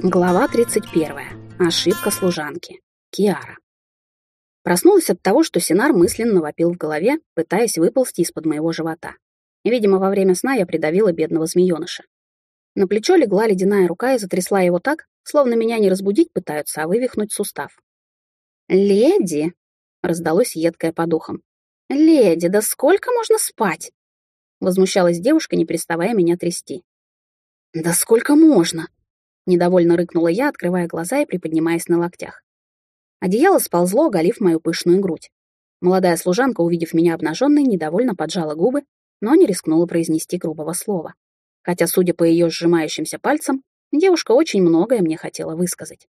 Глава 31. Ошибка служанки. Киара. Проснулась от того, что Синар мысленно вопил в голове, пытаясь выползти из-под моего живота. Видимо, во время сна я придавила бедного змеёныша. На плечо легла ледяная рука и затрясла его так, словно меня не разбудить пытаются, а вывихнуть сустав. «Леди!» — раздалось едкое по духам. «Леди, да сколько можно спать?» Возмущалась девушка, не переставая меня трясти. «Да сколько можно?» Недовольно рыкнула я, открывая глаза и приподнимаясь на локтях. Одеяло сползло, оголив мою пышную грудь. Молодая служанка, увидев меня обнаженной, недовольно поджала губы, но не рискнула произнести грубого слова. Хотя, судя по ее сжимающимся пальцам, девушка очень многое мне хотела высказать.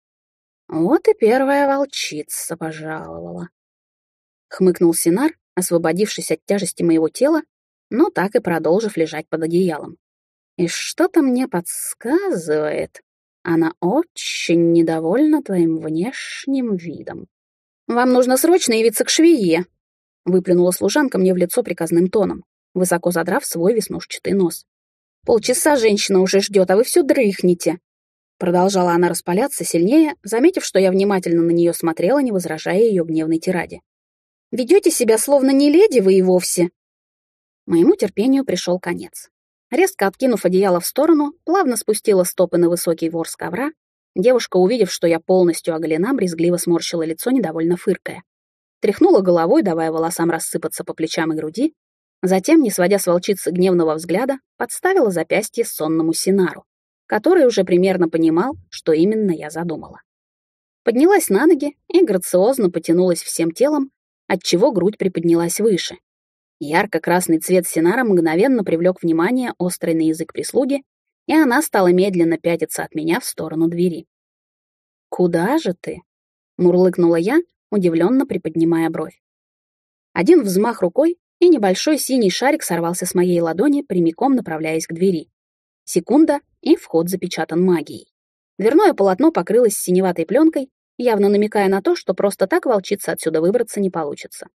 «Вот и первая волчица пожаловала», — хмыкнул Синар, освободившись от тяжести моего тела, но так и продолжив лежать под одеялом. «И что-то мне подсказывает, она очень недовольна твоим внешним видом. «Вам нужно срочно явиться к швее», — выплюнула служанка мне в лицо приказным тоном, высоко задрав свой веснушчатый нос. «Полчаса женщина уже ждет, а вы все дрыхнете». Продолжала она распаляться сильнее, заметив, что я внимательно на нее смотрела, не возражая ее гневной тираде. «Ведете себя, словно не леди вы и вовсе». Моему терпению пришел конец. Резко откинув одеяло в сторону, плавно спустила стопы на высокий ворс ковра. Девушка, увидев, что я полностью оголена, брезгливо сморщила лицо, недовольно фыркая. Тряхнула головой, давая волосам рассыпаться по плечам и груди. Затем, не сводя с волчицы гневного взгляда, подставила запястье сонному Синару, который уже примерно понимал, что именно я задумала. Поднялась на ноги и грациозно потянулась всем телом, отчего грудь приподнялась выше, Ярко-красный цвет Синара мгновенно привлек внимание острый на язык прислуги, и она стала медленно пятиться от меня в сторону двери. «Куда же ты?» — мурлыкнула я, удивленно приподнимая бровь. Один взмах рукой, и небольшой синий шарик сорвался с моей ладони, прямиком направляясь к двери. Секунда, и вход запечатан магией. Дверное полотно покрылось синеватой пленкой, явно намекая на то, что просто так волчица отсюда выбраться не получится.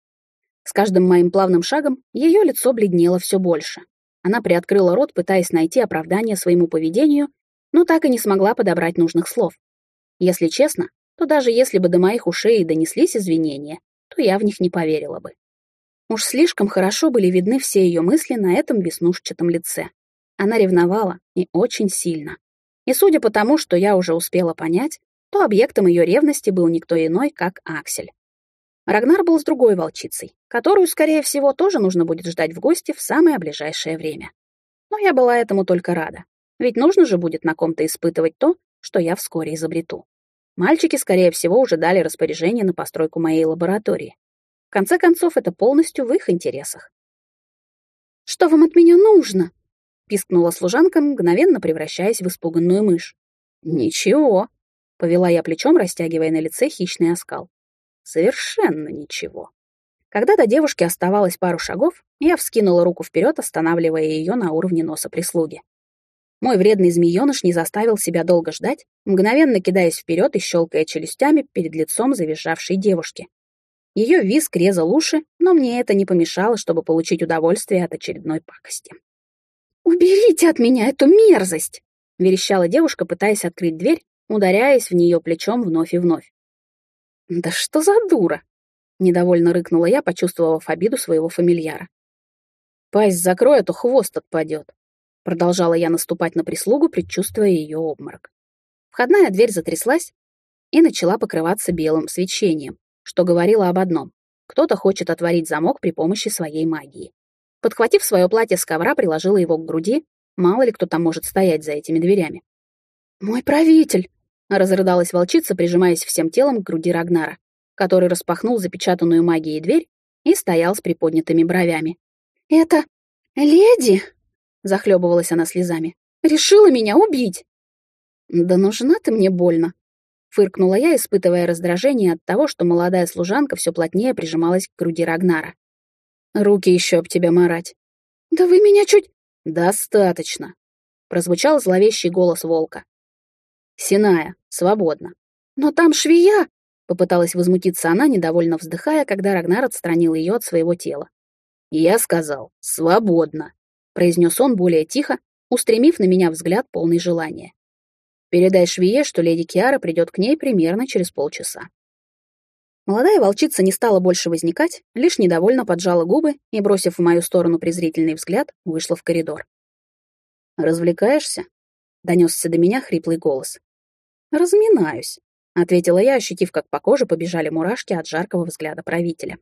С каждым моим плавным шагом ее лицо бледнело все больше. Она приоткрыла рот, пытаясь найти оправдание своему поведению, но так и не смогла подобрать нужных слов. Если честно, то даже если бы до моих ушей донеслись извинения, то я в них не поверила бы. Уж слишком хорошо были видны все ее мысли на этом веснушчатом лице. Она ревновала, и очень сильно. И судя по тому, что я уже успела понять, то объектом ее ревности был никто иной, как Аксель. Рагнар был с другой волчицей, которую, скорее всего, тоже нужно будет ждать в гости в самое ближайшее время. Но я была этому только рада, ведь нужно же будет на ком-то испытывать то, что я вскоре изобрету. Мальчики, скорее всего, уже дали распоряжение на постройку моей лаборатории. В конце концов, это полностью в их интересах. «Что вам от меня нужно?» — пискнула служанка, мгновенно превращаясь в испуганную мышь. «Ничего», — повела я плечом, растягивая на лице хищный оскал. Совершенно ничего. Когда до девушки оставалось пару шагов, я вскинула руку вперед, останавливая ее на уровне носа прислуги. Мой вредный змееныш не заставил себя долго ждать, мгновенно кидаясь вперед и щелкая челюстями перед лицом завизжавшей девушки. Ее визг резал уши, но мне это не помешало, чтобы получить удовольствие от очередной пакости. «Уберите от меня эту мерзость!» — верещала девушка, пытаясь открыть дверь, ударяясь в нее плечом вновь и вновь. «Да что за дура!» — недовольно рыкнула я, почувствовав обиду своего фамильяра. «Пасть закрой, а то хвост отпадет!» Продолжала я наступать на прислугу, предчувствуя ее обморок. Входная дверь затряслась и начала покрываться белым свечением, что говорило об одном. Кто-то хочет отворить замок при помощи своей магии. Подхватив свое платье с ковра, приложила его к груди, мало ли кто там может стоять за этими дверями. «Мой правитель!» Разрыдалась волчица, прижимаясь всем телом к груди Рагнара, который распахнул запечатанную магией дверь и стоял с приподнятыми бровями. «Это... леди?» — захлебывалась она слезами. «Решила меня убить!» «Да нужна ты мне больно!» — фыркнула я, испытывая раздражение от того, что молодая служанка все плотнее прижималась к груди Рагнара. «Руки еще об тебя марать!» «Да вы меня чуть...» «Достаточно!» — прозвучал зловещий голос волка. «Синая, свободно». «Но там швея!» — попыталась возмутиться она, недовольно вздыхая, когда Рагнар отстранил ее от своего тела. «Я сказал, свободно», — произнес он более тихо, устремив на меня взгляд полный желания. Передай швее, что леди Киара придет к ней примерно через полчаса. Молодая волчица не стала больше возникать, лишь недовольно поджала губы и, бросив в мою сторону презрительный взгляд, вышла в коридор. «Развлекаешься?» — донесся до меня хриплый голос. «Разминаюсь», — ответила я, ощутив, как по коже побежали мурашки от жаркого взгляда правителя.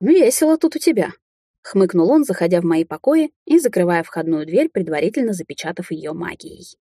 «Весело тут у тебя», — хмыкнул он, заходя в мои покои и закрывая входную дверь, предварительно запечатав ее магией.